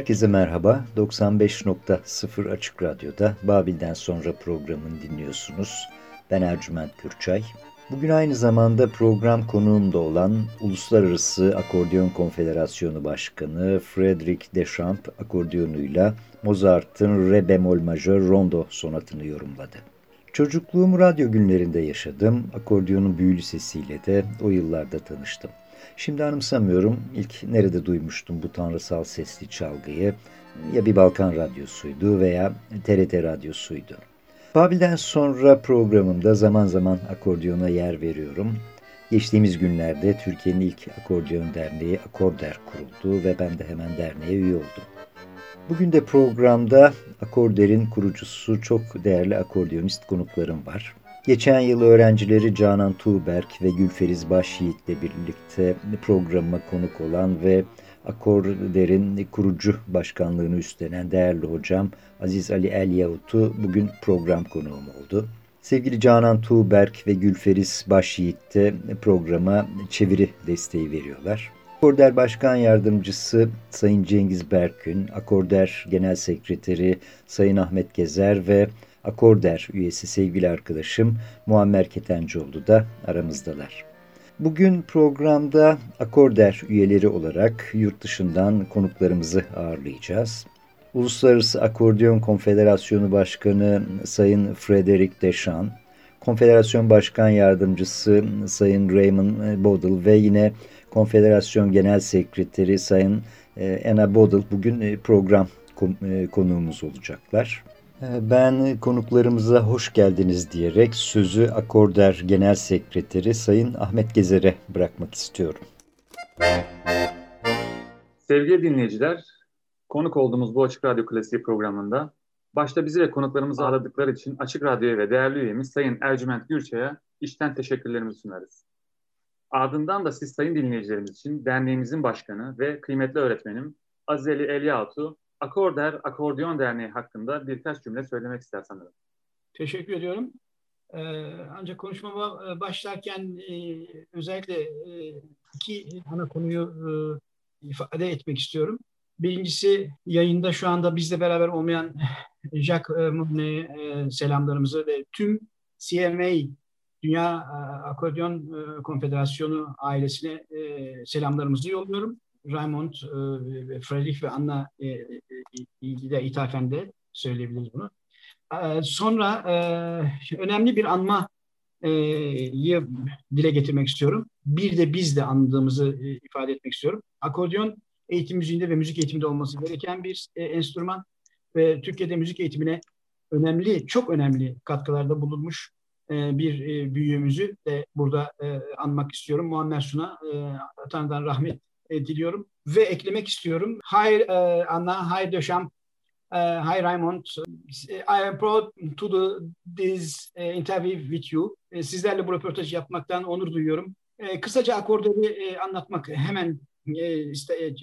Herkese merhaba. 95.0 Açık Radyo'da Babil'den sonra programını dinliyorsunuz. Ben Ercüment Kürçay. Bugün aynı zamanda program konuğum da olan Uluslararası Akordeon Konfederasyonu Başkanı Frederick Deschamps akordiyonuyla Mozart'ın Re bemol majör rondo sonatını yorumladı. Çocukluğumu radyo günlerinde yaşadım. Akordiyonun büyülü sesiyle de o yıllarda tanıştım. Şimdi anımsamıyorum ilk nerede duymuştum bu tanrısal sesli çalgıyı. Ya bir Balkan radyosuydu veya TRT radyosuydu. Babil'den sonra programımda zaman zaman akordiyona yer veriyorum. Geçtiğimiz günlerde Türkiye'nin ilk akordeon derneği Akorder kuruldu ve ben de hemen derneğe üye oldum. Bugün de programda Akorder'in kurucusu çok değerli akordeonist konuklarım var. Geçen yıl öğrencileri Canan Tuğberk ve Gülferiz Başyiğit'le birlikte programa konuk olan ve Akorder'in kurucu başkanlığını üstlenen değerli hocam Aziz Ali El Yahut'u bugün program konuğum oldu. Sevgili Canan Tuğberk ve Gülferiz Başyiğit de programa çeviri desteği veriyorlar. Akorder Başkan Yardımcısı Sayın Cengiz Berkün, Akorder Genel Sekreteri Sayın Ahmet Gezer ve Akorder üyesi sevgili arkadaşım Muammer Ketencoğlu da aramızdalar. Bugün programda Akorder üyeleri olarak yurt dışından konuklarımızı ağırlayacağız. Uluslararası Akordeon Konfederasyonu Başkanı Sayın Frederick Deschamps, Konfederasyon Başkan Yardımcısı Sayın Raymond Bodel ve yine Konfederasyon Genel Sekreteri Sayın e, Anna Bodel bugün e, program e, konuğumuz olacaklar. Ben konuklarımıza hoş geldiniz diyerek sözü Akorder Genel Sekreteri Sayın Ahmet Gezer'e bırakmak istiyorum. Sevgili dinleyiciler, konuk olduğumuz bu Açık Radyo Klasiği programında başta bizi ve konuklarımızı aradıkları için Açık Radyo'ya ve değerli üyemiz Sayın Ercüment Gürçay'a içten teşekkürlerimizi sunarız. Ardından da siz sayın dinleyicilerimiz için derneğimizin başkanı ve kıymetli öğretmenim Azeli Elyatu Akorder Akordeon Derneği hakkında birkaç cümle söylemek ister sanırım. Teşekkür ediyorum. Ee, ancak konuşmama e, başlarken e, özellikle e, iki ana konuyu ifade etmek istiyorum. Birincisi yayında şu anda bizle beraber olmayan Jacques Moune'ye selamlarımızı ve tüm CMA Dünya Akordeon Konfederasyonu ailesine selamlarımızı yolluyorum. Raymond, e, Friedrich ve Anna e, e, de ithafen de söyleyebiliriz bunu. E, sonra e, önemli bir anma e, dile getirmek istiyorum. Bir de biz de anladığımızı e, ifade etmek istiyorum. Akordeon eğitim müziğinde ve müzik eğitiminde olması gereken bir e, enstrüman ve Türkiye'de müzik eğitimine önemli, çok önemli katkılarda bulunmuş e, bir e, büyüğümüzü de burada e, anmak istiyorum. Muammer Suna, e, Tanrı'dan rahmet e, diliyorum ve eklemek istiyorum. Hi Anna, hi Döşam, hi Raymond. I am proud to do this interview with you. Sizlerle bu röportajı yapmaktan onur duyuyorum. Kısaca akordeoni uh, anlatmak hemen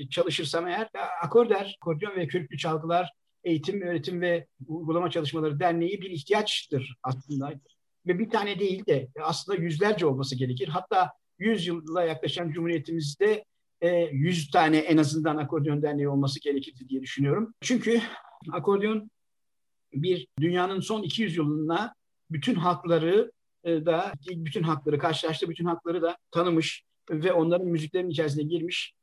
çalışırsam eğer. Akorder, akordeon ve kürklü çalgılar Eğitim, Öğretim ve Uygulama Çalışmaları Derneği bir ihtiyaçtır aslında. Ve bir tane değil de aslında yüzlerce olması gerekir. Hatta 100 yıla yaklaşan Cumhuriyetimizde e, 100 tane en azından akordeon derneği olması gerekirdi diye düşünüyorum. Çünkü akordeon bir dünyanın son 200 yılına bütün hakları e, da bütün hakları karşılaştı, bütün hakları da tanımış ve onların müziklerin içerisine girmiş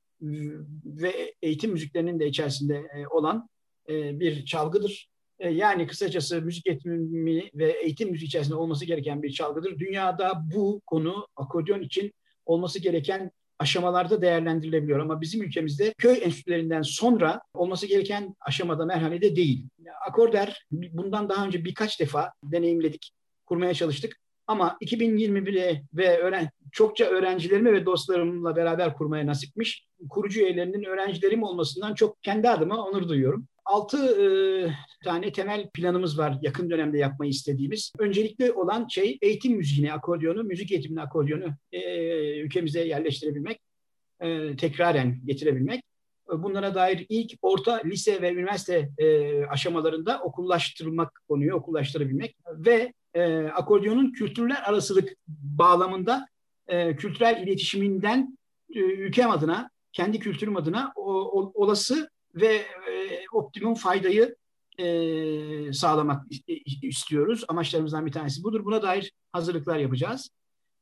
ve eğitim müziklerinin de içerisinde e, olan e, bir çalgıdır. Yani kısacası müzik eğitimi ve eğitim müziği içerisinde olması gereken bir çalgıdır. Dünyada bu konu akordeon için olması gereken aşamalarda değerlendirilebiliyor. Ama bizim ülkemizde köy enstitülerinden sonra olması gereken aşamada merhalede değil. Akorder bundan daha önce birkaç defa deneyimledik, kurmaya çalıştık. Ama 2021'e ve öğren çokça öğrencilerime ve dostlarımla beraber kurmaya nasipmiş. Kurucu üyelerinin öğrencilerim olmasından çok kendi adıma onur duyuyorum. Altı e, tane temel planımız var yakın dönemde yapmayı istediğimiz. Öncelikli olan şey eğitim müziğini, akordiyonu, müzik eğitimini akordiyonu e, ülkemize yerleştirebilmek, e, tekraren getirebilmek. Bunlara dair ilk orta, lise ve üniversite e, aşamalarında okullaştırılmak konuyu okullaştırabilmek ve e, akordiyonun kültürler arasılık bağlamında e, kültürel iletişiminden e, ülkem adına, kendi kültürüm adına o, o, olası ve e, optimum faydayı e, sağlamak istiyoruz. Amaçlarımızdan bir tanesi budur. Buna dair hazırlıklar yapacağız.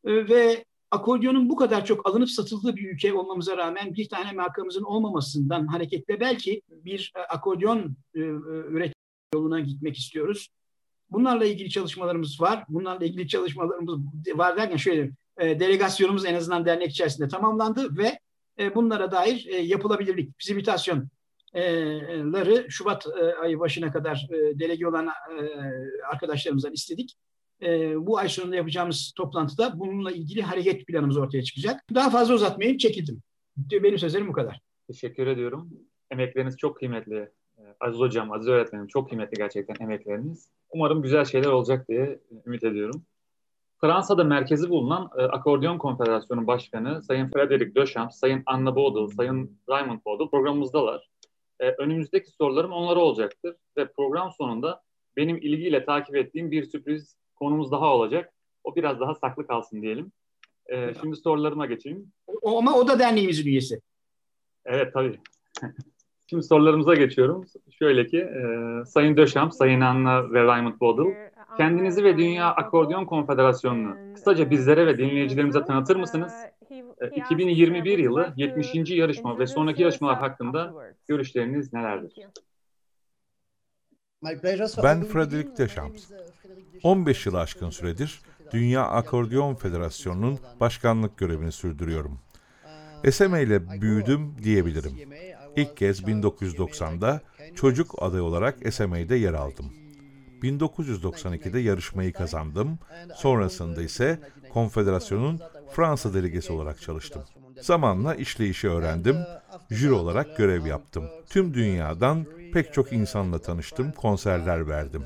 E, ve akordiyonun bu kadar çok alınıp satıldığı bir ülke olmamıza rağmen bir tane markamızın olmamasından hareketle belki bir akordiyon e, üretim yoluna gitmek istiyoruz. Bunlarla ilgili çalışmalarımız var. Bunlarla ilgili çalışmalarımız var derken şöyle e, delegasyonumuz en azından dernek içerisinde tamamlandı ve bunlara dair yapılabilirlik, fizibilitasyonları Şubat ayı başına kadar delege olan arkadaşlarımızdan istedik. Bu ay sonunda yapacağımız toplantıda bununla ilgili hareket planımız ortaya çıkacak. Daha fazla uzatmayayım, çekildim. Benim sözlerim bu kadar. Teşekkür ediyorum. Emekleriniz çok kıymetli. Aziz Hocam, Aziz Öğretmenim çok kıymetli gerçekten emekleriniz. Umarım güzel şeyler olacak diye ümit ediyorum. Fransa'da merkezi bulunan e, Akordeon Konfederasyonu Başkanı Sayın Frederic Deschamps, Sayın Anna Baudel, Sayın Raymond Baudel programımızdalar. E, önümüzdeki sorularım onlara olacaktır ve program sonunda benim ilgiyle takip ettiğim bir sürpriz konumuz daha olacak. O biraz daha saklı kalsın diyelim. E, şimdi sorularıma geçeyim. O, ama o da derneğimizin üyesi. Evet tabii. Şimdi sorularımıza geçiyorum. Şöyle ki, e, Sayın Döşam, Sayın Anna ve Raymond Bodel, kendinizi ve Dünya Akordeon Konfederasyonu'nu kısaca bizlere ve dinleyicilerimize tanıtır mısınız? E, 2021 yılı 70. yarışma ve sonraki yarışmalar hakkında görüşleriniz nelerdir? Ben Frederic Deschamps. 15 yılı aşkın süredir Dünya Akordeon Federasyonu'nun başkanlık görevini sürdürüyorum. SMA ile büyüdüm diyebilirim. İlk kez 1990'da çocuk aday olarak SMA'de yer aldım. 1992'de yarışmayı kazandım. Sonrasında ise konfederasyonun Fransa delegesi olarak çalıştım. Zamanla işleyişi öğrendim. Jüri olarak görev yaptım. Tüm dünyadan pek çok insanla tanıştım, konserler verdim.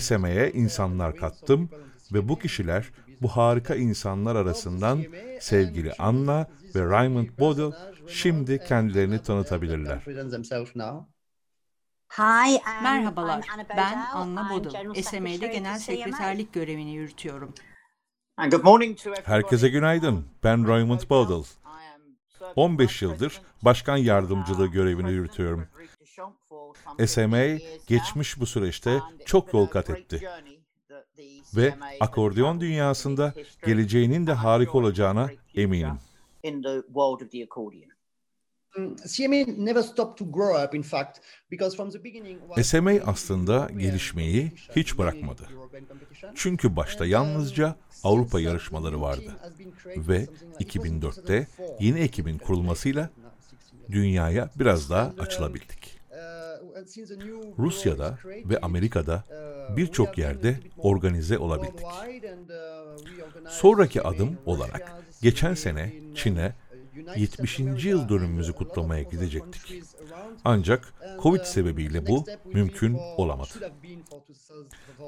SMA'ye insanlar kattım ve bu kişiler bu harika insanlar arasından sevgili Anna ve Raymond Bodel şimdi kendilerini tanıtabilirler. Merhabalar, ben Anna Bodel. SMA'de genel sekreterlik görevini yürütüyorum. Herkese günaydın. Ben Raymond Bodel. 15 yıldır başkan yardımcılığı görevini yürütüyorum. SMA geçmiş bu süreçte çok yol kat etti. Ve akordeon dünyasında geleceğinin de harika olacağına eminim. SMA aslında gelişmeyi hiç bırakmadı. Çünkü başta yalnızca Avrupa yarışmaları vardı. Ve 2004'te yeni ekibin kurulmasıyla dünyaya biraz daha açılabildik. Rusya'da ve Amerika'da birçok yerde organize olabildik. Sonraki adım olarak geçen sene Çin'e 70. yıl dönümümüzü kutlamaya gidecektik. Ancak Covid sebebiyle bu mümkün olamadı.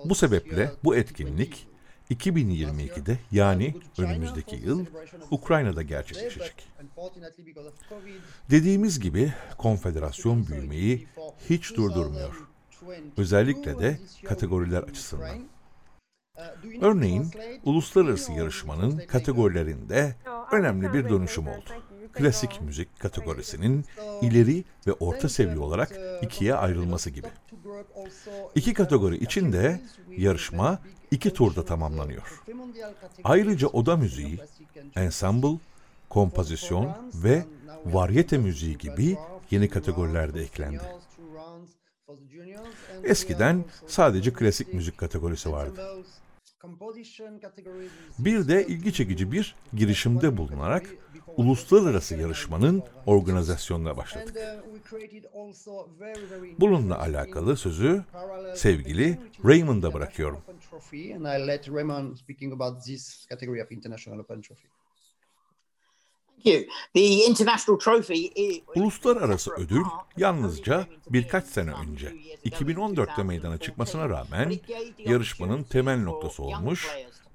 Bu sebeple bu etkinlik 2022'de yani önümüzdeki yıl Ukrayna'da gerçekleşecek. Dediğimiz gibi konfederasyon büyümeyi hiç durdurmuyor. Özellikle de kategoriler açısından. Örneğin uluslararası yarışmanın kategorilerinde önemli bir dönüşüm oldu. Klasik müzik kategorisinin ileri ve orta seviye olarak ikiye ayrılması gibi. İki kategori içinde yarışma iki turda tamamlanıyor. Ayrıca oda müziği, ensemble, kompozisyon ve varyete müziği gibi yeni kategoriler de eklendi. Eskiden sadece klasik müzik kategorisi vardı. Bir de ilgi çekici bir girişimde bulunarak uluslararası yarışmanın organizasyonuna başladık. Bununla alakalı sözü sevgili Raymond'a bırakıyorum. Uluslararası ödül yalnızca birkaç sene önce 2014'te meydana çıkmasına rağmen yarışmanın temel noktası olmuş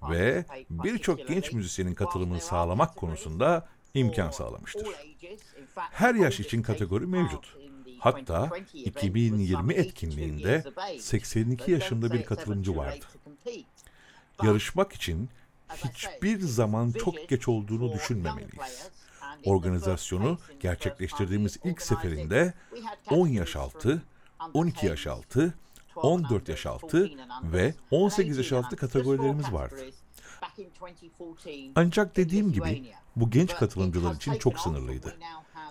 ve birçok genç müzisyenin katılımını sağlamak konusunda imkan sağlamıştır. Her yaş için kategori mevcut. Hatta 2020 etkinliğinde 82 yaşında bir katılımcı vardı. Yarışmak için hiçbir zaman çok geç olduğunu düşünmemeliyiz. Organizasyonu gerçekleştirdiğimiz ilk seferinde 10 yaş altı, 12 yaş altı, 14 yaş altı ve 18 yaş altı kategorilerimiz vardı. Ancak dediğim gibi bu genç katılımcılar için çok sınırlıydı.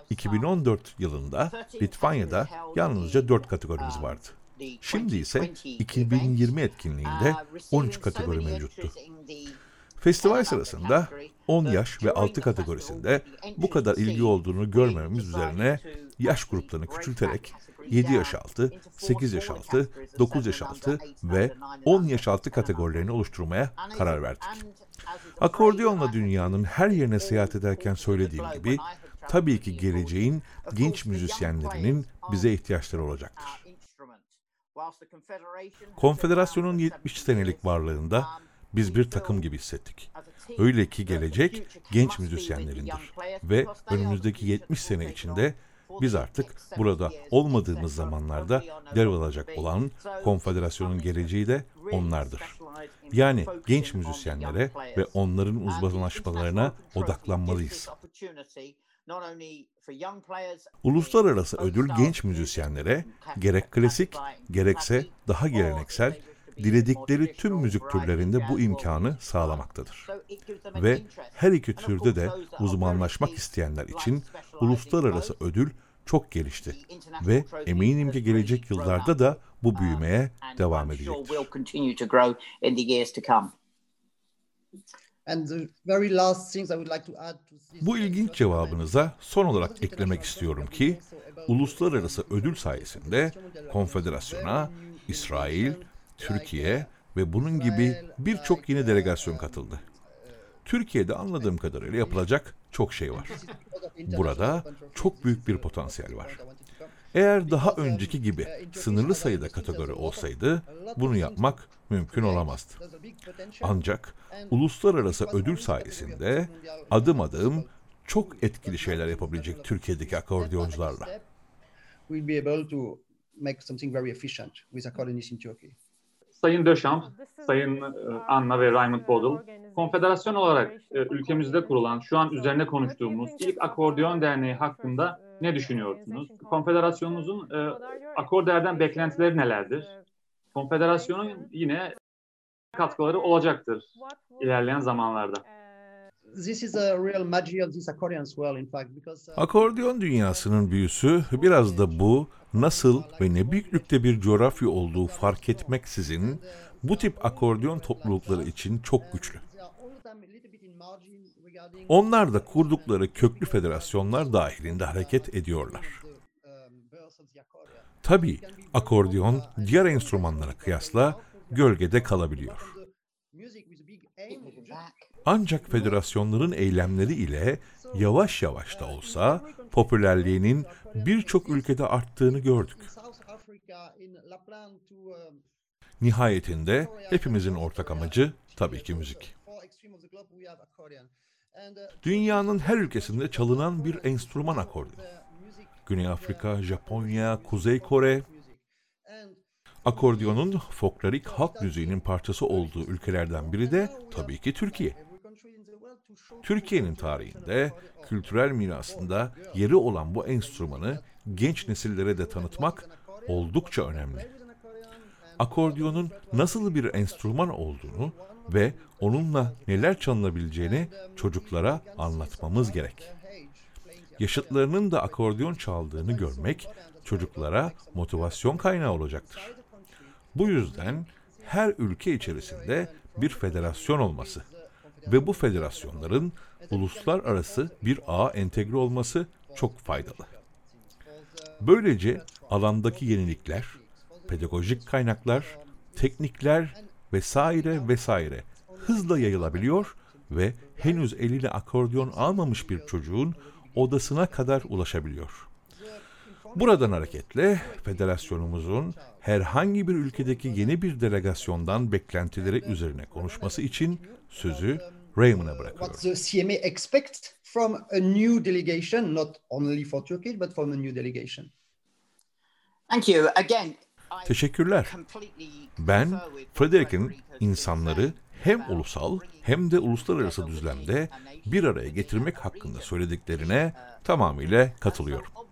2014 yılında Litvanya'da yalnızca 4 kategorimiz vardı. Şimdi ise 2020 etkinliğinde 13 kategori mevcuttu. Festival sırasında 10 yaş ve altı kategorisinde bu kadar ilgi olduğunu görmememiz üzerine yaş gruplarını küçülterek 7 yaş altı, 8 yaş altı, 9 yaş altı ve 10 yaş altı kategorilerini oluşturmaya karar verdik. Akordiyonla dünyanın her yerine seyahat ederken söylediğim gibi tabii ki geleceğin genç müzisyenlerinin bize ihtiyaçları olacaktır. Konfederasyonun 70 senelik varlığında biz bir takım gibi hissettik. Öyle ki gelecek genç müzisyenlerindir ve önümüzdeki 70 sene içinde biz artık burada olmadığımız zamanlarda devralacak olan konfederasyonun geleceği de onlardır. Yani genç müzisyenlere ve onların uzmanlaşmalarına odaklanmalıyız. Uluslararası ödül genç müzisyenlere gerek klasik gerekse daha geleneksel diledikleri tüm müzik türlerinde bu imkanı sağlamaktadır. Ve her iki türde de uzmanlaşmak isteyenler için uluslararası ödül çok gelişti ve eminim ki gelecek yıllarda da bu büyümeye devam edecektir. Bu ilginç cevabınıza son olarak eklemek istiyorum ki, uluslararası ödül sayesinde konfederasyona İsrail, Türkiye ve bunun gibi birçok yeni delegasyon katıldı. Türkiye'de anladığım kadarıyla yapılacak çok şey var. Burada çok büyük bir potansiyel var. Eğer daha önceki gibi sınırlı sayıda kategori olsaydı bunu yapmak mümkün olamazdı. Ancak uluslararası ödül sayesinde adım adım çok etkili şeyler yapabilecek Türkiye'deki akordeoncularla. Sayın Döşamp, Sayın e, Anna ve Raymond Bodul, konfederasyon olarak e, ülkemizde kurulan, şu an üzerine konuştuğumuz ilk akordeon derneği hakkında ne düşünüyorsunuz? Konfederasyonunuzun e, akordeerden beklentileri nelerdir? Konfederasyonun yine katkıları olacaktır ilerleyen zamanlarda. Akordeon dünyasının büyüsü biraz da bu nasıl ve ne büyüklükte bir coğrafya olduğu fark etmeksizin bu tip akordeon toplulukları için çok güçlü. Onlar da kurdukları köklü federasyonlar dahilinde hareket ediyorlar. Tabii akordeon diğer enstrümanlara kıyasla gölgede kalabiliyor. Ancak federasyonların eylemleri ile yavaş yavaş da olsa popülerliğinin birçok ülkede arttığını gördük. Nihayetinde hepimizin ortak amacı tabii ki müzik. Dünyanın her ülkesinde çalınan bir enstrüman akordeon. Güney Afrika, Japonya, Kuzey Kore. Akordiyonun folklorik halk müziğinin parçası olduğu ülkelerden biri de tabii ki Türkiye. Türkiye'nin tarihinde, kültürel mirasında yeri olan bu enstrümanı genç nesillere de tanıtmak oldukça önemli. Akordiyonun nasıl bir enstrüman olduğunu ve onunla neler çalınabileceğini çocuklara anlatmamız gerek. Yaşıtlarının da akordeon çaldığını görmek çocuklara motivasyon kaynağı olacaktır. Bu yüzden her ülke içerisinde bir federasyon olması ve bu federasyonların uluslararası bir ağa entegre olması çok faydalı. Böylece alandaki yenilikler, pedagojik kaynaklar, teknikler vesaire vesaire hızla yayılabiliyor ve henüz eline akordeon almamış bir çocuğun odasına kadar ulaşabiliyor. Buradan hareketle federasyonumuzun herhangi bir ülkedeki yeni bir delegasyondan beklentileri üzerine konuşması için sözü Raymond'a bırakıyorum. What the CMA expects from a new delegation, not only for Turkey, but from a new delegation. Thank you. Again, I Teşekkürler. Ben Frederick'in insanları hem ulusal hem de uluslararası düzlemde bir araya getirmek hakkında söylediklerine tamamıyla katılıyorum.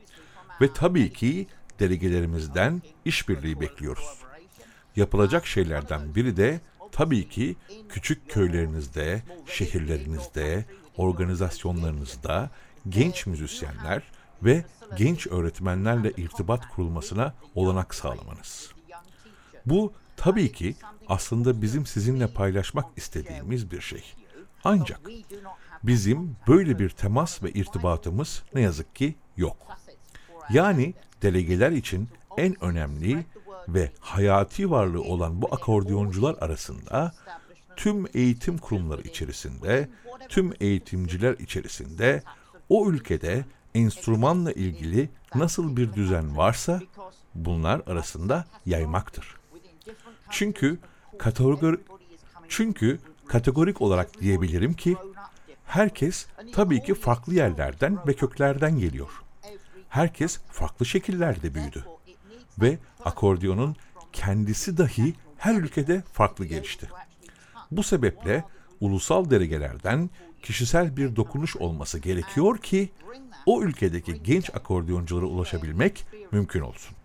Ve tabii ki delegelerimizden işbirliği bekliyoruz. Yapılacak şeylerden biri de tabii ki küçük köylerinizde, şehirlerinizde, organizasyonlarınızda genç müzisyenler ve genç öğretmenlerle irtibat kurulmasına olanak sağlamanız. Bu tabii ki aslında bizim sizinle paylaşmak istediğimiz bir şey. Ancak Bizim böyle bir temas ve irtibatımız ne yazık ki yok. Yani delegeler için en önemli ve hayati varlığı olan bu akordeoncular arasında tüm eğitim kurumları içerisinde, tüm eğitimciler içerisinde o ülkede enstrümanla ilgili nasıl bir düzen varsa bunlar arasında yaymaktır. Çünkü kategori çünkü kategorik olarak diyebilirim ki herkes tabii ki farklı yerlerden ve köklerden geliyor. Herkes farklı şekillerde büyüdü ve akordeonun kendisi dahi her ülkede farklı gelişti. Bu sebeple ulusal delegelerden kişisel bir dokunuş olması gerekiyor ki o ülkedeki genç akordeonculara ulaşabilmek mümkün olsun.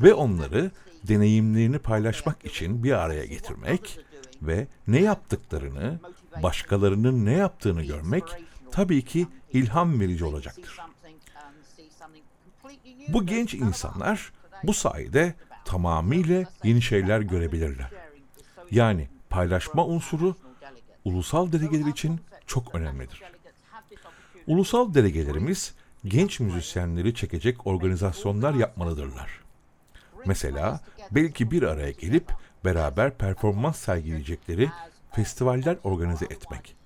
Ve onları deneyimlerini paylaşmak için bir araya getirmek ve ne yaptıklarını, başkalarının ne yaptığını görmek tabii ki ilham verici olacaktır. Bu genç insanlar bu sayede tamamıyla yeni şeyler görebilirler. Yani paylaşma unsuru ulusal delegeler için çok önemlidir. Ulusal delegelerimiz genç müzisyenleri çekecek organizasyonlar yapmalıdırlar. Mesela belki bir araya gelip beraber performans sergileyecekleri festivaller organize etmek.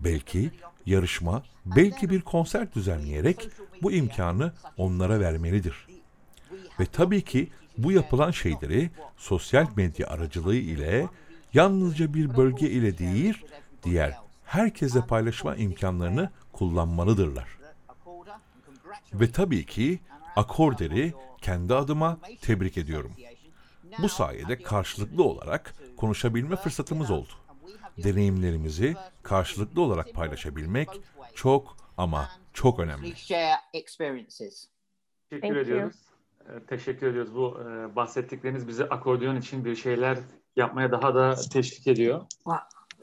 Belki yarışma, belki bir konser düzenleyerek bu imkanı onlara vermelidir. Ve tabii ki bu yapılan şeyleri sosyal medya aracılığı ile yalnızca bir bölge ile değil, diğer herkese paylaşma imkanlarını kullanmalıdırlar. Ve tabii ki Akorder'i kendi adıma tebrik ediyorum. Bu sayede karşılıklı olarak konuşabilme fırsatımız oldu. Deneyimlerimizi karşılıklı olarak paylaşabilmek çok ama çok önemli. Teşekkür ediyoruz. Ee, teşekkür ediyoruz. Bu e, bahsettikleriniz bizi akordeon için bir şeyler yapmaya daha da teşvik ediyor.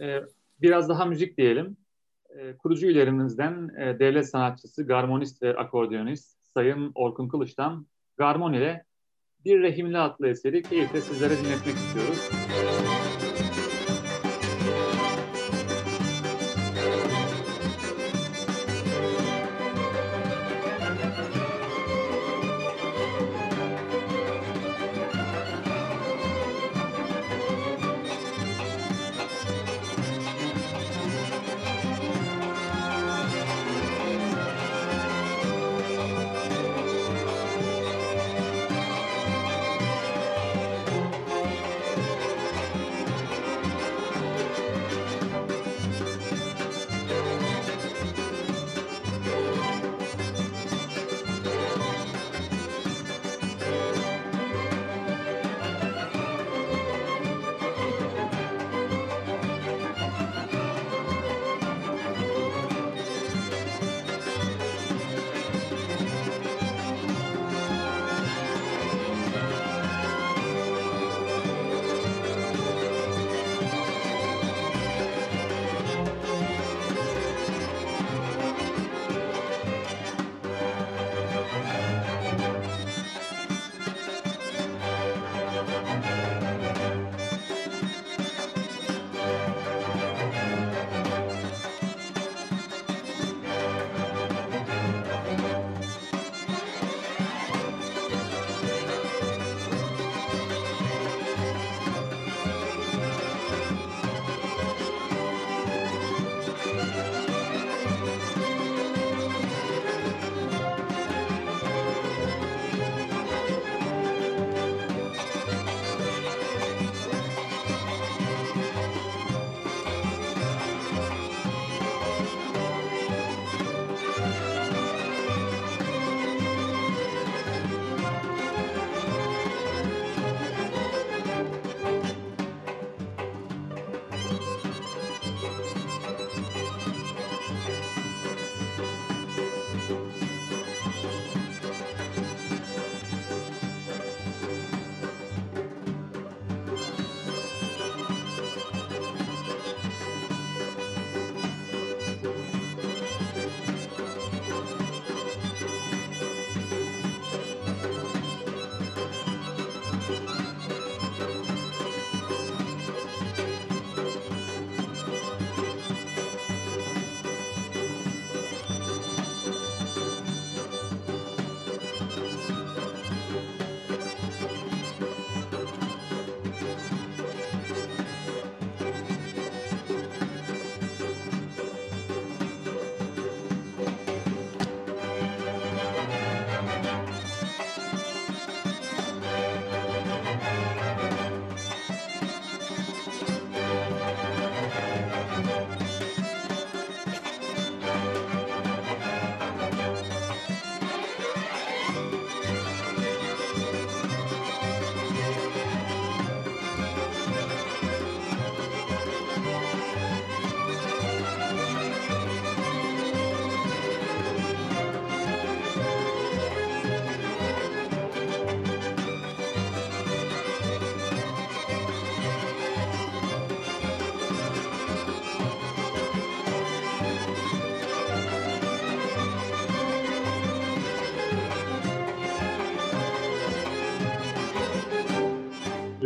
Ee, biraz daha müzik diyelim. Ee, kurucu üyelerimizden e, devlet sanatçısı, garmonist ve akordeonist Sayın Orkun Kılıç'tan Garmon ile Bir Rehimli adlı eseri keyifle sizlere dinletmek istiyoruz.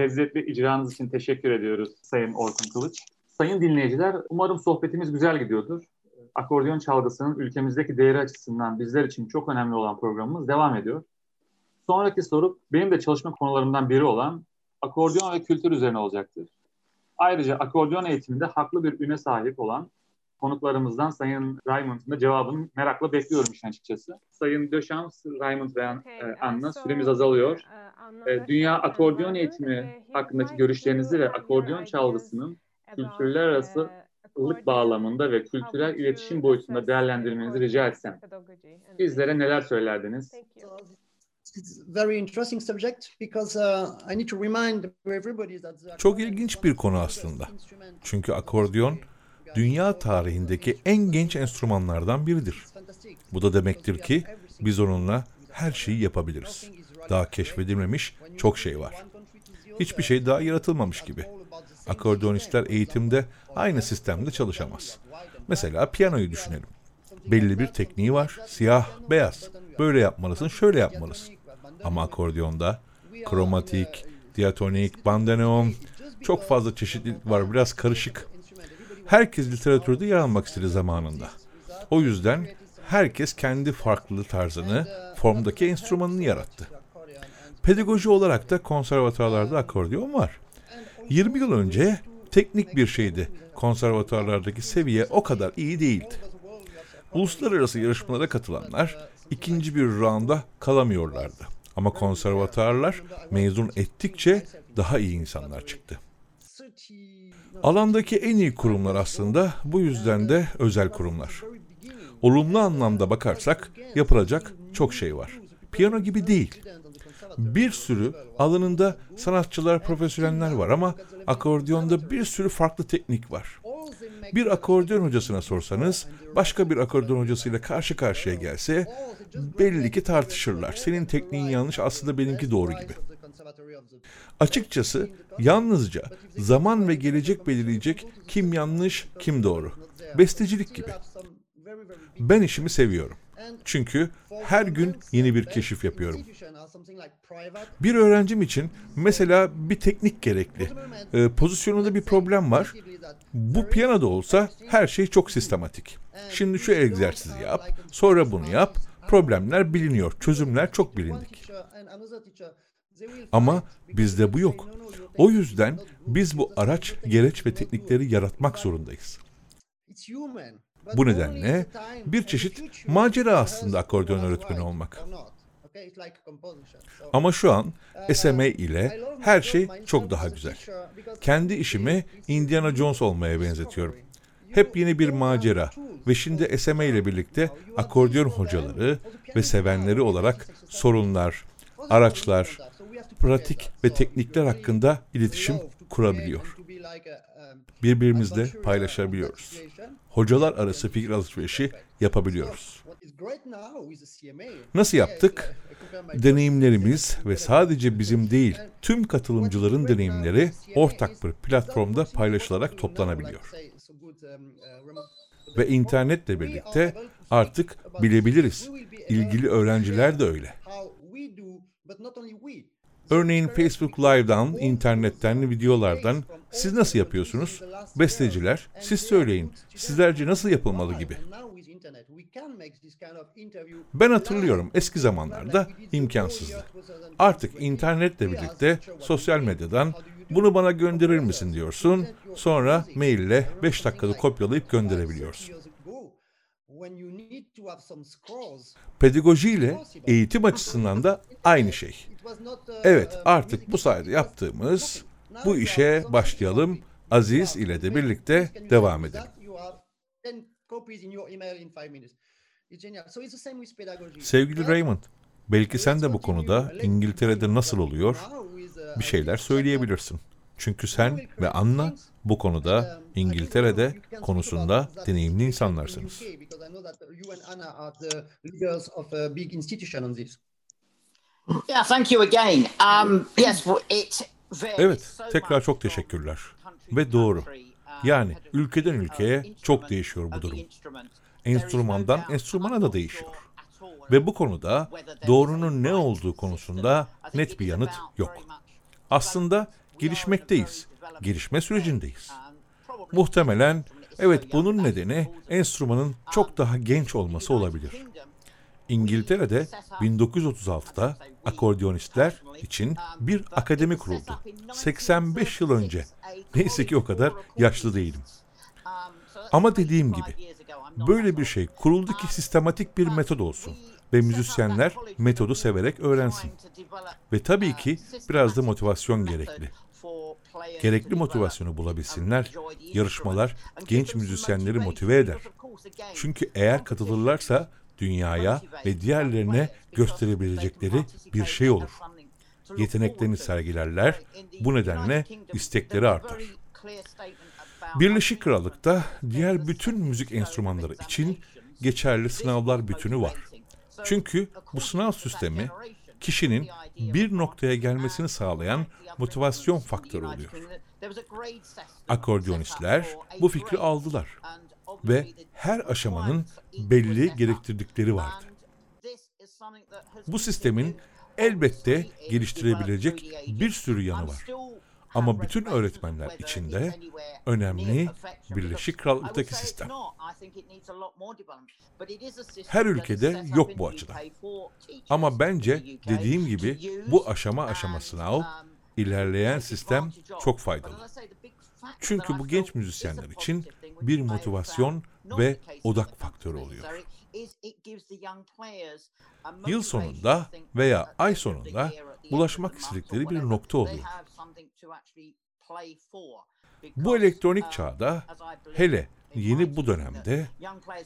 Lezzetli icranız için teşekkür ediyoruz Sayın Orkun Kılıç. Sayın dinleyiciler, umarım sohbetimiz güzel gidiyordur. Akordeon çalgısının ülkemizdeki değeri açısından bizler için çok önemli olan programımız devam ediyor. Sonraki soru benim de çalışma konularımdan biri olan akordeon ve kültür üzerine olacaktır. Ayrıca akordeon eğitiminde haklı bir üne sahip olan konuklarımızdan Sayın Raymond'un da cevabını merakla bekliyorum işin açıkçası. Sayın Döşams, Raymond ve e, Anna süremiz azalıyor. E, Dünya akordeon eğitimi hakkındaki görüşlerinizi ve akordeon çalgısının kültürler arası ılık bağlamında ve kültürel iletişim boyutunda değerlendirmenizi rica etsem. Bizlere neler söylerdiniz? uh, Çok ilginç bir konu aslında. Çünkü akordeon dünya tarihindeki en genç enstrümanlardan biridir. Bu da demektir ki biz onunla her şeyi yapabiliriz. Daha keşfedilmemiş çok şey var. Hiçbir şey daha yaratılmamış gibi. Akordeonistler eğitimde aynı sistemde çalışamaz. Mesela piyanoyu düşünelim. Belli bir tekniği var. Siyah, beyaz. Böyle yapmalısın, şöyle yapmalısın. Ama akordeonda kromatik, diatonik, bandoneon çok fazla çeşitlilik var. Biraz karışık. Herkes literatürde yer almak istedi zamanında. O yüzden herkes kendi farklı tarzını, formdaki enstrümanını yarattı. Pedagoji olarak da konservatuarlarda akordeon var. 20 yıl önce teknik bir şeydi. Konservatuarlardaki seviye o kadar iyi değildi. Uluslararası yarışmalara katılanlar ikinci bir rounda kalamıyorlardı. Ama konservatuarlar mezun ettikçe daha iyi insanlar çıktı. Alandaki en iyi kurumlar aslında bu yüzden de özel kurumlar. Olumlu anlamda bakarsak yapılacak çok şey var. Piyano gibi değil. Bir sürü alanında sanatçılar, profesyoneller var ama akordeonda bir sürü farklı teknik var. Bir akordeon hocasına sorsanız, başka bir akordeon hocasıyla karşı karşıya gelse belli ki tartışırlar. Senin tekniğin yanlış, aslında benimki doğru gibi. Açıkçası yalnızca zaman ve gelecek belirleyecek kim yanlış, kim doğru. Bestecilik gibi. Ben işimi seviyorum. Çünkü her gün yeni bir keşif yapıyorum. Bir öğrencim için mesela bir teknik gerekli. Ee, pozisyonunda bir problem var. Bu piyanoda olsa her şey çok sistematik. Şimdi şu egzersizi yap, sonra bunu yap. Problemler biliniyor, çözümler çok bilindik. Ama bizde bu yok. O yüzden biz bu araç, gereç ve teknikleri yaratmak zorundayız. Bu nedenle bir çeşit macera aslında akordeon öğretmeni olmak. Ama şu an SMA ile her şey çok daha güzel. Kendi işimi Indiana Jones olmaya benzetiyorum. Hep yeni bir macera ve şimdi SMA ile birlikte akordeon hocaları ve sevenleri olarak sorunlar, araçlar, pratik ve teknikler hakkında iletişim kurabiliyor. Birbirimizle paylaşabiliyoruz. Hocalar arası fikir alışverişi yapabiliyoruz. Nasıl yaptık? Deneyimlerimiz ve sadece bizim değil, tüm katılımcıların deneyimleri ortak bir platformda paylaşılarak toplanabiliyor. Ve internetle birlikte artık bilebiliriz. İlgili öğrenciler de öyle. Örneğin Facebook Live'dan, internetten, videolardan siz nasıl yapıyorsunuz? Besteciler, siz söyleyin. Sizlerce nasıl yapılmalı gibi. Ben hatırlıyorum eski zamanlarda imkansızdı. Artık internetle birlikte sosyal medyadan bunu bana gönderir misin diyorsun. Sonra maille 5 dakikada kopyalayıp gönderebiliyorsun. Pedagoji ile eğitim açısından da aynı şey. Evet artık bu sayede yaptığımız bu işe başlayalım. Aziz ile de birlikte devam edelim. Sevgili Raymond, belki sen de bu konuda İngiltere'de nasıl oluyor bir şeyler söyleyebilirsin. Çünkü sen ve Anna bu konuda İngiltere'de konusunda deneyimli insanlarsınız. Yeah, thank you again. Um, yes, well, it Evet, tekrar çok teşekkürler. Ve doğru. Yani ülkeden ülkeye çok değişiyor bu durum. Enstrümandan enstrümana da değişiyor. Ve bu konuda doğrunun ne olduğu konusunda net bir yanıt yok. Aslında gelişmekteyiz. Gelişme sürecindeyiz. Muhtemelen evet bunun nedeni enstrümanın çok daha genç olması olabilir. İngiltere'de 1936'da akordeonistler için bir akademi kuruldu. 85 yıl önce. Neyse ki o kadar yaşlı değilim. Ama dediğim gibi böyle bir şey kuruldu ki sistematik bir metod olsun ve müzisyenler metodu severek öğrensin. Ve tabii ki biraz da motivasyon gerekli. Gerekli motivasyonu bulabilsinler, yarışmalar genç müzisyenleri motive eder. Çünkü eğer katılırlarsa dünyaya ve diğerlerine gösterebilecekleri bir şey olur. Yeteneklerini sergilerler, bu nedenle istekleri artar. Birleşik Krallık'ta diğer bütün müzik enstrümanları için geçerli sınavlar bütünü var. Çünkü bu sınav sistemi kişinin bir noktaya gelmesini sağlayan motivasyon faktörü oluyor. Akordeonistler bu fikri aldılar ve her aşamanın belli gerektirdikleri vardı. Bu sistemin elbette geliştirebilecek bir sürü yanı var. Ama bütün öğretmenler için de önemli Birleşik Krallık'taki sistem. Her ülkede yok bu açıdan. Ama bence dediğim gibi bu aşama aşama sınav, ilerleyen sistem çok faydalı. Çünkü bu genç müzisyenler için bir motivasyon ve odak faktörü oluyor. Yıl sonunda veya ay sonunda ulaşmak istedikleri bir nokta oluyor. Bu elektronik çağda hele yeni bu dönemde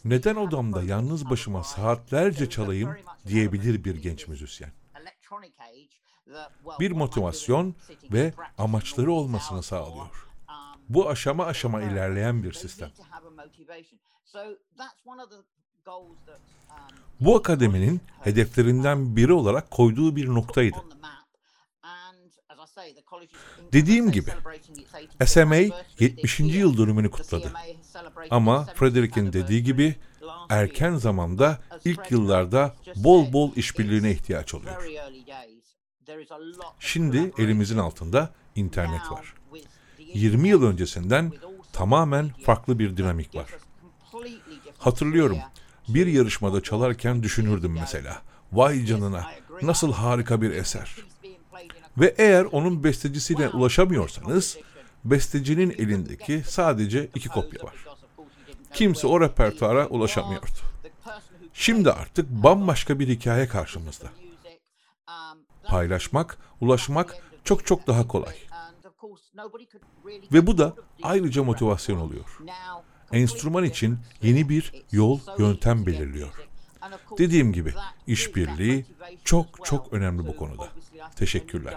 neden odamda yalnız başıma saatlerce çalayım diyebilir bir genç müzisyen. Bir motivasyon ve amaçları olmasını sağlıyor. Bu aşama aşama ilerleyen bir sistem. Bu akademinin hedeflerinden biri olarak koyduğu bir noktaydı. Dediğim gibi SMA 70. yıl dönümünü kutladı. Ama Frederick'in dediği gibi erken zamanda ilk yıllarda bol bol işbirliğine ihtiyaç oluyor. Şimdi elimizin altında internet var. 20 yıl öncesinden tamamen farklı bir dinamik var. Hatırlıyorum bir yarışmada çalarken düşünürdüm mesela. Vay canına nasıl harika bir eser. Ve eğer onun bestecisiyle ulaşamıyorsanız bestecinin elindeki sadece iki kopya var. Kimse o repertuara ulaşamıyordu. Şimdi artık bambaşka bir hikaye karşımızda. Paylaşmak, ulaşmak çok çok daha kolay. Ve bu da ayrıca motivasyon oluyor. Enstrüman için yeni bir yol, yöntem belirliyor. Dediğim gibi işbirliği çok çok önemli bu konuda. Teşekkürler.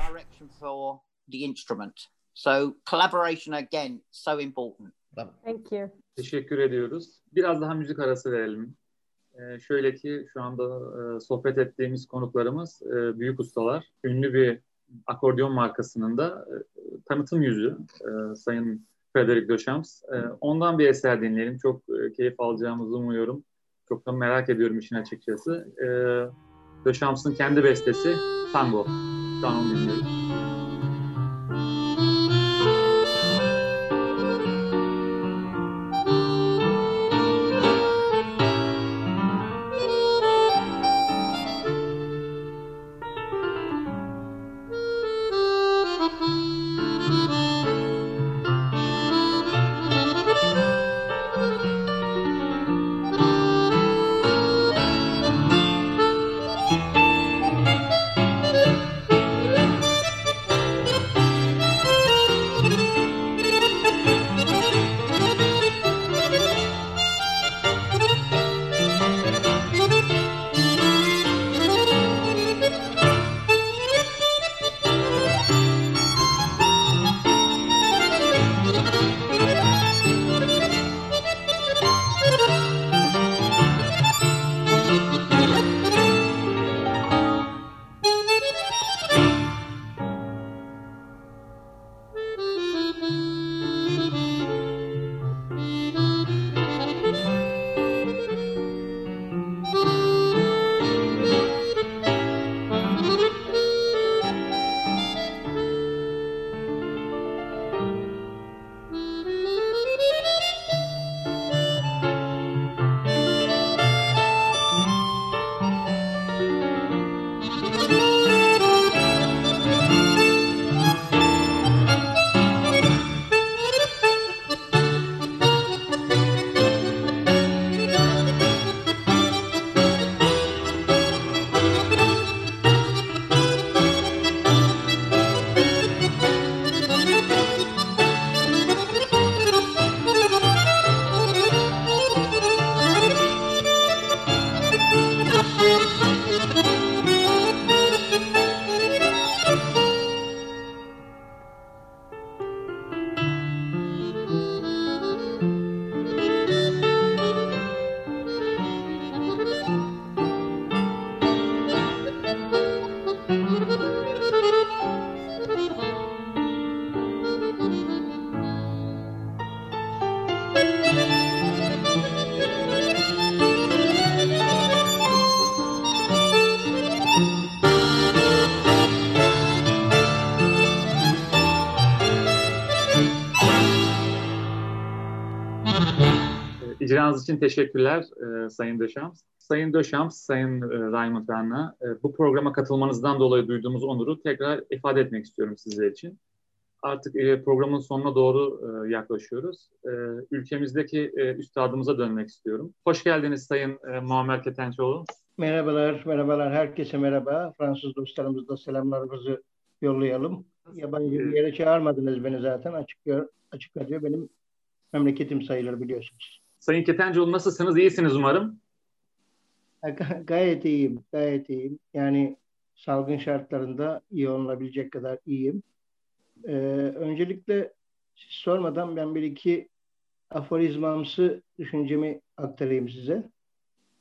So collaboration again so important. Thank you. Teşekkür ediyoruz. Biraz daha müzik arası verelim. Ee, şöyle ki şu anda e, sohbet ettiğimiz konuklarımız e, büyük ustalar. Ünlü bir akordeon markasının da e, tanıtım yüzü e, Sayın Frederic Deschamps. E, ondan bir eser dinleyelim. Çok e, keyif alacağımızı umuyorum. Çok da merak ediyorum işin açıkçası. E, Dechamps'ın kendi bestesi Tango. Şu an onu dinliyoruz. İçin teşekkürler e, Sayın Döşams. Sayın Döşams, Sayın e, Raymond Anna, e, bu programa katılmanızdan dolayı duyduğumuz onuru tekrar ifade etmek istiyorum sizler için. Artık e, programın sonuna doğru e, yaklaşıyoruz. E, ülkemizdeki e, üstadımıza dönmek istiyorum. Hoş geldiniz Sayın e, Muammer Ketençoğlu. Merhabalar, merhabalar. Herkese merhaba. Fransız dostlarımıza selamlarımızı yollayalım. Yabancı bir yere çağırmadınız beni zaten. Açık, açık radyo benim memleketim sayılır biliyorsunuz. Sayın Ketencoğlu nasılsınız? İyisiniz umarım. Gayet iyiyim, gayet iyiyim. Yani salgın şartlarında iyi olunabilecek kadar iyiyim. Ee, öncelikle sormadan ben bir iki aforizmamsı düşüncemi aktarayım size.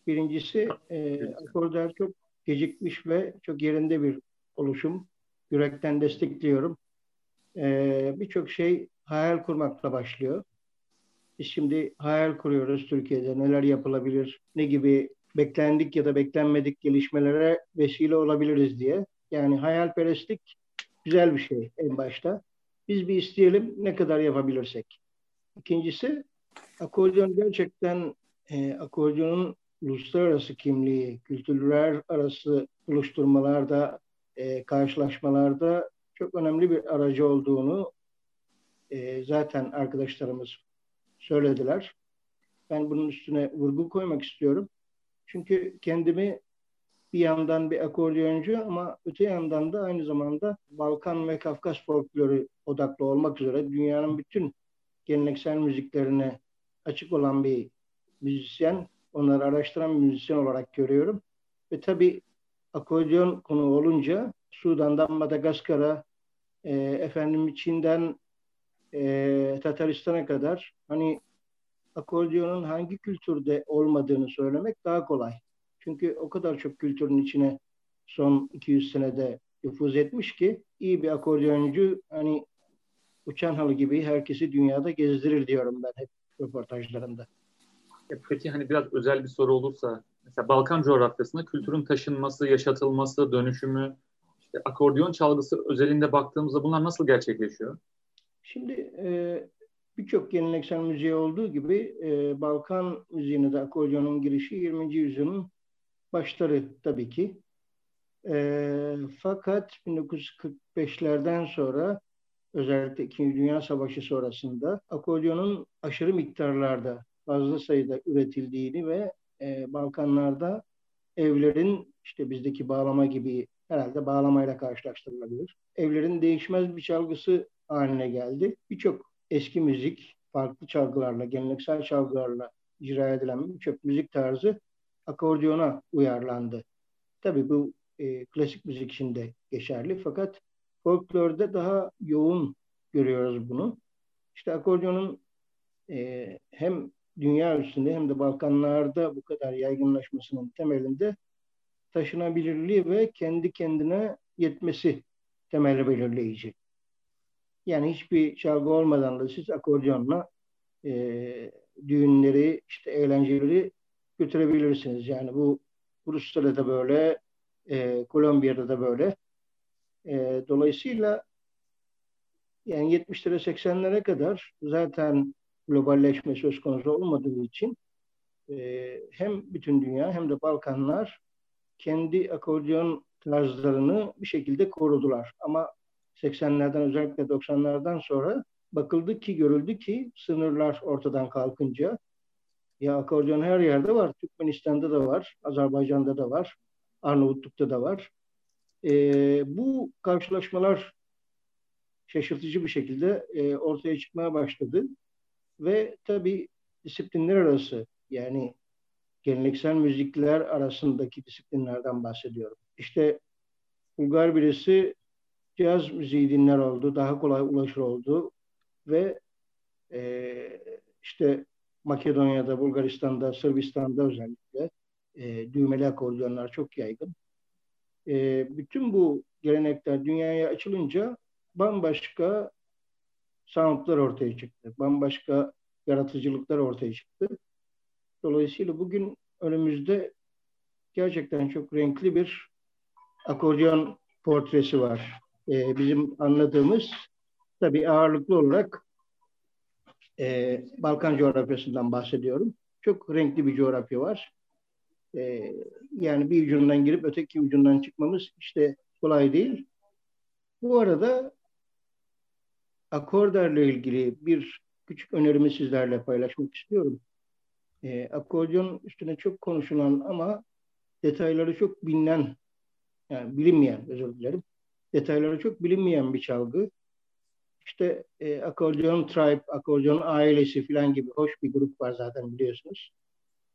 Birincisi e, akordeon çok gecikmiş ve çok yerinde bir oluşum. Yürekten destekliyorum. E, Birçok şey hayal kurmakla başlıyor. Biz şimdi hayal kuruyoruz Türkiye'de neler yapılabilir, ne gibi beklendik ya da beklenmedik gelişmelere vesile olabiliriz diye. Yani hayalperestlik güzel bir şey en başta. Biz bir isteyelim ne kadar yapabilirsek. İkincisi akordeon gerçekten e, akordeonun uluslararası kimliği, kültürler arası buluşturmalarda, e, karşılaşmalarda çok önemli bir aracı olduğunu e, zaten arkadaşlarımız söylediler. Ben bunun üstüne vurgu koymak istiyorum. Çünkü kendimi bir yandan bir akordeoncu ama öte yandan da aynı zamanda Balkan ve Kafkas folkloru odaklı olmak üzere dünyanın bütün geleneksel müziklerine açık olan bir müzisyen, onları araştıran bir müzisyen olarak görüyorum. Ve tabii akordeon konu olunca Sudan'dan Madagaskar'a, e, efendim Çin'den e, Tataristan'a kadar hani akordeonun hangi kültürde olmadığını söylemek daha kolay. Çünkü o kadar çok kültürün içine son 200 senede nüfuz etmiş ki iyi bir akordeoncu hani uçan halı gibi herkesi dünyada gezdirir diyorum ben hep röportajlarımda. Peki hani biraz özel bir soru olursa mesela Balkan coğrafyasında kültürün taşınması, yaşatılması, dönüşümü, işte akordeon çalgısı özelinde baktığımızda bunlar nasıl gerçekleşiyor? Şimdi e, birçok geleneksel müziğe olduğu gibi e, Balkan müziğine de akordeonun girişi 20. yüzyılın başları tabii ki. E, fakat 1945'lerden sonra özellikle İkinci Dünya Savaşı sonrasında akordeonun aşırı miktarlarda fazla sayıda üretildiğini ve e, Balkanlarda evlerin işte bizdeki bağlama gibi herhalde bağlamayla karşılaştırılabilir. Evlerin değişmez bir çalgısı haline geldi. Birçok eski müzik, farklı çalgılarla, geleneksel çalgılarla icra edilen birçok müzik tarzı akordeona uyarlandı. Tabii bu e, klasik müzik için de geçerli fakat folklorda daha yoğun görüyoruz bunu. İşte akordeonun e, hem dünya üstünde hem de Balkanlarda bu kadar yaygınlaşmasının temelinde taşınabilirliği ve kendi kendine yetmesi temeli belirleyici. Yani hiçbir çalgı olmadan da siz akordeonla e, düğünleri, işte eğlenceleri götürebilirsiniz. Yani bu Rusya'da da böyle, e, Kolombiya'da da böyle. E, dolayısıyla yani 70'lere 80'lere kadar zaten globalleşme söz konusu olmadığı için e, hem bütün dünya hem de Balkanlar kendi akordeon tarzlarını bir şekilde korudular. Ama 80'lerden özellikle 90'lardan sonra bakıldı ki görüldü ki sınırlar ortadan kalkınca ya akordeon her yerde var. Türkmenistan'da da var, Azerbaycan'da da var, Arnavutluk'ta da var. E, bu karşılaşmalar şaşırtıcı bir şekilde e, ortaya çıkmaya başladı. Ve tabii disiplinler arası yani geleneksel müzikler arasındaki disiplinlerden bahsediyorum. İşte Bulgar birisi caz müziği dinler oldu, daha kolay ulaşır oldu ve e, işte Makedonya'da, Bulgaristan'da, Sırbistan'da özellikle e, düğmeli akordeonlar çok yaygın. E, bütün bu gelenekler dünyaya açılınca bambaşka soundlar ortaya çıktı. Bambaşka yaratıcılıklar ortaya çıktı. Dolayısıyla bugün önümüzde gerçekten çok renkli bir akordeon portresi var. Ee, bizim anladığımız tabii ağırlıklı olarak e, Balkan coğrafyasından bahsediyorum. çok renkli bir coğrafya var. E, yani bir ucundan girip öteki ucundan çıkmamız işte kolay değil. Bu arada akorderle ilgili bir küçük önerimi sizlerle paylaşmak istiyorum. E, akordeon üstüne çok konuşulan ama detayları çok bilinen, yani bilinmeyen özür dilerim, detayları çok bilinmeyen bir çalgı. İşte e, akordeon tribe, akordeon ailesi falan gibi hoş bir grup var zaten biliyorsunuz.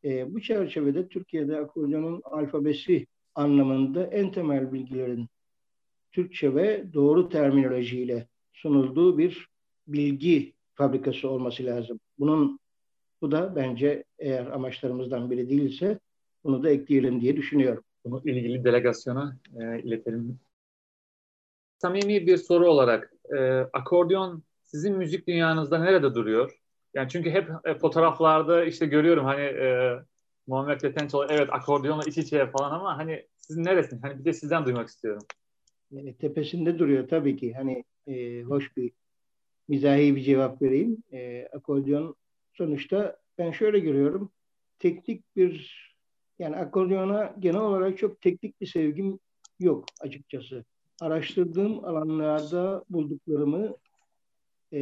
E, bu çerçevede Türkiye'de akordeonun alfabesi anlamında en temel bilgilerin Türkçe ve doğru terminolojiyle sunulduğu bir bilgi fabrikası olması lazım. Bunun bu da bence eğer amaçlarımızdan biri değilse bunu da ekleyelim diye düşünüyorum. Bunu ilgili delegasyona e, iletelim. Samimi bir soru olarak e, akordeon sizin müzik dünyanızda nerede duruyor? Yani çünkü hep e, fotoğraflarda işte görüyorum hani e, Muhammed Ketençoğlu evet akordiyonla iç içe falan ama hani sizin neresin? Hani bir de sizden duymak istiyorum. E, tepesinde duruyor tabii ki. Hani e, hoş bir mizahi bir cevap vereyim. E, akordeon sonuçta ben şöyle görüyorum. Teknik bir yani akordiyona genel olarak çok teknik bir sevgim yok açıkçası. Araştırdığım alanlarda bulduklarımı e,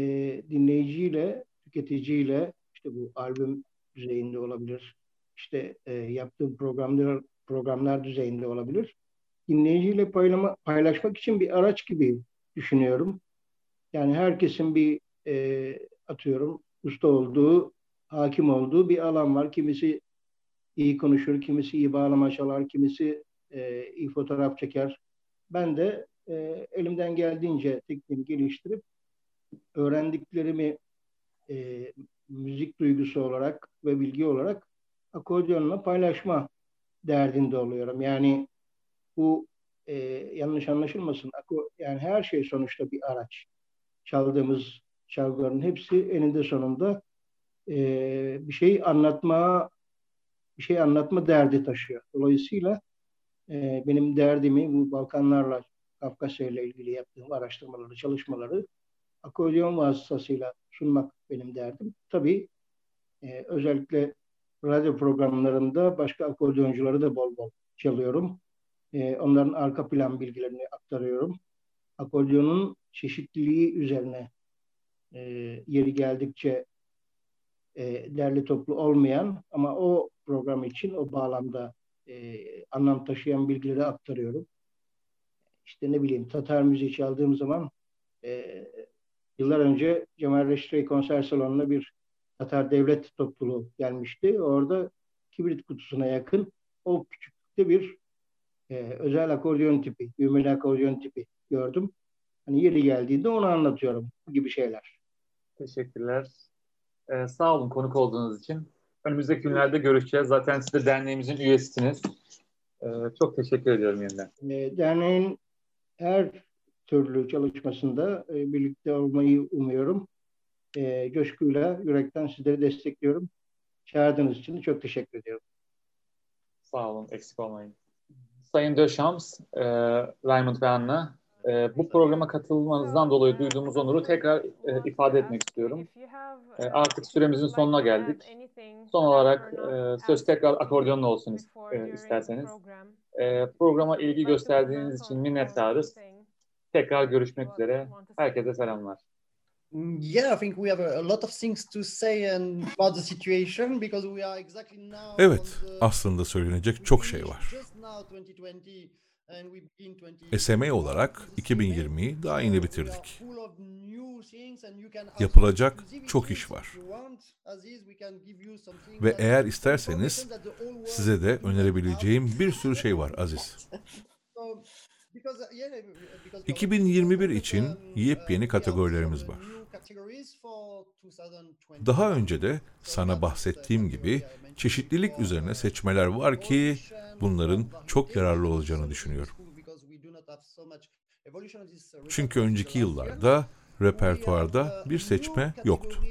dinleyiciyle, tüketiciyle işte bu albüm düzeyinde olabilir, işte e, yaptığım programlar programlar düzeyinde olabilir. Dinleyiciyle paylama, paylaşmak için bir araç gibi düşünüyorum. Yani herkesin bir e, atıyorum usta olduğu, hakim olduğu bir alan var. Kimisi iyi konuşur, kimisi iyi bağlama çalar, kimisi e, iyi fotoğraf çeker. Ben de e, elimden geldiğince tekniğimi geliştirip öğrendiklerimi e, müzik duygusu olarak ve bilgi olarak akordeonla paylaşma derdinde oluyorum. Yani bu e, yanlış anlaşılmasın. Yani her şey sonuçta bir araç. Çaldığımız çalgıların hepsi eninde sonunda e, bir şey anlatma bir şey anlatma derdi taşıyor. Dolayısıyla e, benim derdimi bu Balkanlarla Kafkasya ile ilgili yaptığım araştırmaları, çalışmaları akordeon vasıtasıyla sunmak benim derdim. Tabii e, özellikle radyo programlarında başka akordeoncuları da bol bol çalıyorum. E, onların arka plan bilgilerini aktarıyorum. Akordeonun çeşitliliği üzerine e, yeri geldikçe e, derli toplu olmayan ama o program için o bağlamda e, anlam taşıyan bilgileri aktarıyorum. İşte ne bileyim Tatar müziği çaldığım zaman e, yıllar önce Cemal Reşit konser salonuna bir Tatar devlet topluluğu gelmişti. Orada kibrit kutusuna yakın o küçüklükte bir e, özel akordeon tipi, düğmeli akordeon tipi gördüm. Hani yeri geldiğinde onu anlatıyorum. Bu gibi şeyler. Teşekkürler. Ee, sağ olun konuk olduğunuz için. Önümüzdeki günlerde görüşeceğiz. Zaten siz de derneğimizin üyesisiniz. Ee, çok teşekkür ediyorum yeniden. E, derneğin her türlü çalışmasında e, birlikte olmayı umuyorum. E, coşkuyla, yürekten sizleri destekliyorum. Çağırdığınız için çok teşekkür ediyorum. Sağ olun, eksik olmayın. Sayın Döşams, e, Raymond ve Anna, e, bu programa katılmanızdan dolayı duyduğumuz onuru tekrar e, ifade etmek istiyorum. E, artık süremizin sonuna geldik. Son olarak e, söz tekrar akordeonla olsun e, isterseniz. E, programa ilgi gösterdiğiniz için minnettarız. Tekrar görüşmek üzere. Herkese selamlar. Yeah, I think we have a lot of things to say and about the situation because we are exactly now Evet, aslında söylenecek çok şey var. SMA olarak 2020'yi daha yeni bitirdik. Yapılacak çok iş var. Ve eğer isterseniz size de önerebileceğim bir sürü şey var Aziz. 2021 için yepyeni kategorilerimiz var. Daha önce de sana bahsettiğim gibi çeşitlilik üzerine seçmeler var ki bunların çok yararlı olacağını düşünüyorum. Çünkü önceki yıllarda repertuarda bir seçme yoktu.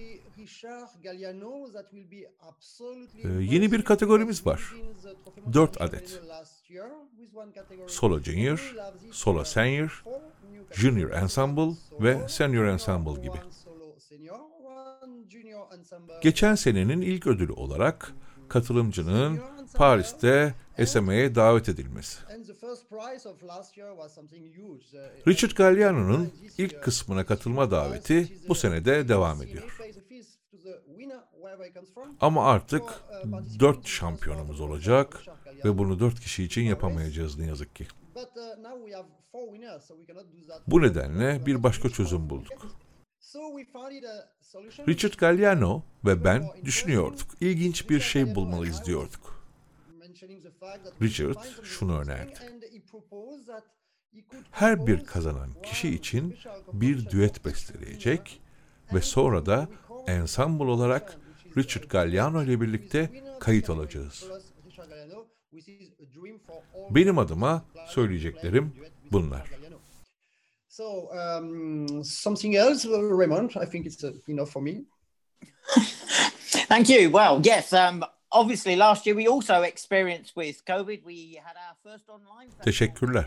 Ee, yeni bir kategorimiz var. Dört adet. Solo Junior, Solo Senior, Junior Ensemble ve Senior Ensemble gibi. Geçen senenin ilk ödülü olarak katılımcının Paris'te SMA'ye davet edilmesi. Richard Galliano'nun ilk kısmına katılma daveti bu senede devam ediyor. Ama artık dört şampiyonumuz olacak ve bunu dört kişi için yapamayacağız ne yazık ki. Bu nedenle bir başka çözüm bulduk. Richard Galliano ve ben düşünüyorduk. İlginç bir şey bulmalıyız diyorduk. Richard şunu önerdi. Her bir kazanan kişi için bir düet besteleyecek ve sonra da ensemble olarak Richard Galliano ile birlikte kayıt alacağız. Benim adıma söyleyeceklerim bunlar. So um, something else, Raymond? I think it's uh, enough for me. Thank you. Well, yes. Um, obviously, last year we also experienced with COVID. We had our first online. Teşekkürler.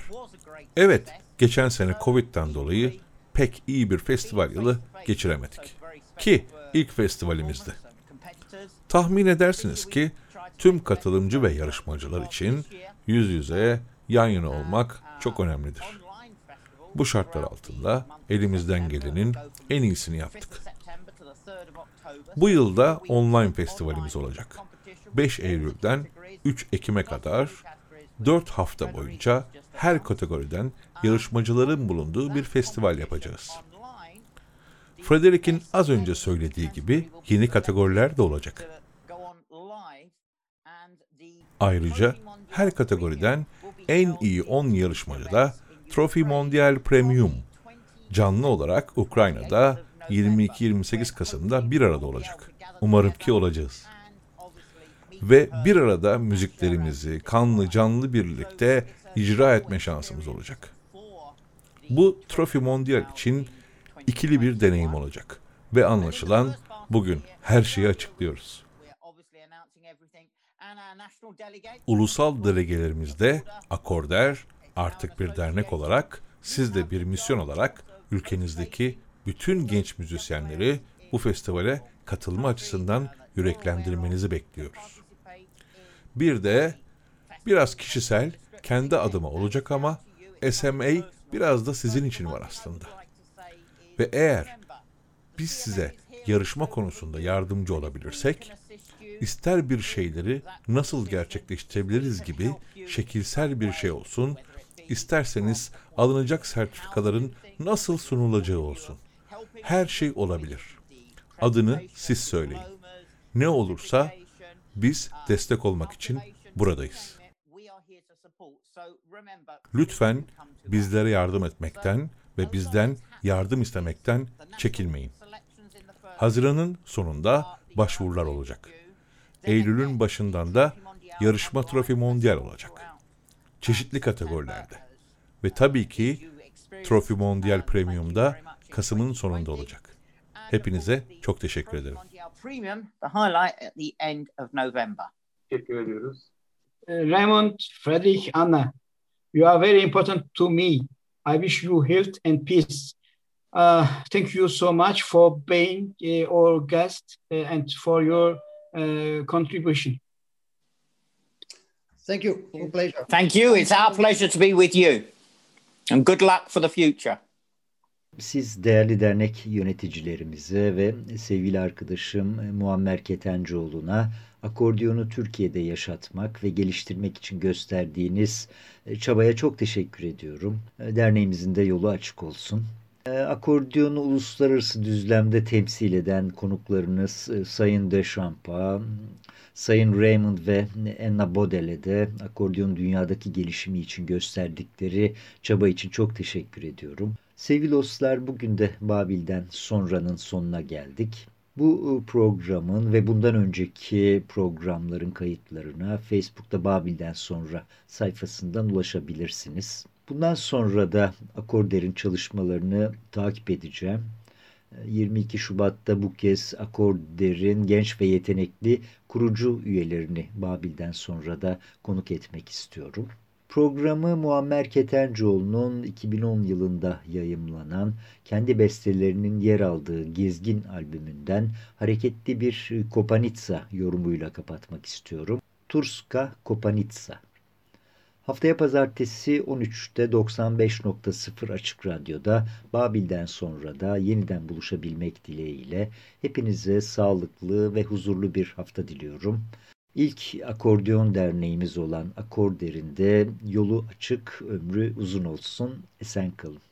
Evet, geçen sene Covid'den dolayı pek iyi bir festival yılı geçiremedik. Ki ilk festivalimizdi. Tahmin edersiniz ki tüm katılımcı ve yarışmacılar için yüz yüze yan yana olmak çok önemlidir. Bu şartlar altında elimizden gelenin en iyisini yaptık. Bu yılda online festivalimiz olacak. 5 Eylül'den 3 Ekim'e kadar 4 hafta boyunca her kategoriden yarışmacıların bulunduğu bir festival yapacağız. Frederick'in az önce söylediği gibi yeni kategoriler de olacak. Ayrıca her kategoriden en iyi 10 yarışmacı da Trophy Mondial Premium canlı olarak Ukrayna'da 22-28 Kasım'da bir arada olacak. Umarım ki olacağız. Ve bir arada müziklerimizi kanlı canlı birlikte icra etme şansımız olacak. Bu Trophy Mondial için ikili bir deneyim olacak. Ve anlaşılan bugün her şeyi açıklıyoruz. Ulusal delegelerimizde Akorder artık bir dernek olarak, siz de bir misyon olarak ülkenizdeki bütün genç müzisyenleri bu festivale katılma açısından yüreklendirmenizi bekliyoruz. Bir de biraz kişisel, kendi adıma olacak ama SMA biraz da sizin için var aslında. Ve eğer biz size yarışma konusunda yardımcı olabilirsek, ister bir şeyleri nasıl gerçekleştirebiliriz gibi şekilsel bir şey olsun, isterseniz alınacak sertifikaların nasıl sunulacağı olsun. Her şey olabilir. Adını siz söyleyin. Ne olursa biz destek olmak için buradayız. Lütfen bizlere yardım etmekten ve bizden yardım istemekten çekinmeyin. Haziran'ın sonunda başvurular olacak. Eylül'ün başından da yarışma Trofi Mondial olacak. Çeşitli kategorilerde. Ve tabii ki Trofi Mondial Premium'da Kasım'ın sonunda olacak. Hepinize çok teşekkür ederim. Teşekkür ediyoruz. Uh, Raymond, Friedrich, Anna, you are very important to me. I wish you health and peace. Uh, thank you so much for being uh, our guest uh, and for your uh, contribution. Thank you. A pleasure. Thank you. It's our pleasure to be with you. And good luck for the future. Siz değerli dernek yöneticilerimize ve sevgili arkadaşım Muammer Ketencoğlu'na akordiyonu Türkiye'de yaşatmak ve geliştirmek için gösterdiğiniz çabaya çok teşekkür ediyorum. Derneğimizin de yolu açık olsun. Akordiyonu uluslararası düzlemde temsil eden konuklarınız Sayın Dechamp'a, Sayın Raymond ve Enna Bodel'e de akordiyon dünyadaki gelişimi için gösterdikleri çaba için çok teşekkür ediyorum. Sevgili dostlar bugün de Babil'den sonranın sonuna geldik. Bu programın ve bundan önceki programların kayıtlarına Facebook'ta Babil'den sonra sayfasından ulaşabilirsiniz. Bundan sonra da Akorder'in çalışmalarını takip edeceğim. 22 Şubat'ta bu kez Akorder'in genç ve yetenekli kurucu üyelerini Babil'den sonra da konuk etmek istiyorum. Programı Muammer Ketencoğlu'nun 2010 yılında yayımlanan kendi bestelerinin yer aldığı Gezgin albümünden hareketli bir Kopanitsa yorumuyla kapatmak istiyorum. Turska Kopanitsa. Haftaya pazartesi 13'te 95.0 Açık Radyo'da Babil'den sonra da yeniden buluşabilmek dileğiyle hepinize sağlıklı ve huzurlu bir hafta diliyorum. İlk akordeon derneğimiz olan Akorder'in de yolu açık, ömrü uzun olsun, esen kalın.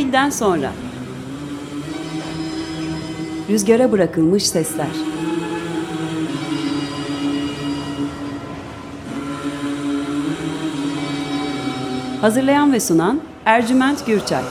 Babil'den sonra. Rüzgara bırakılmış sesler. Hazırlayan ve sunan Ercüment Gürçay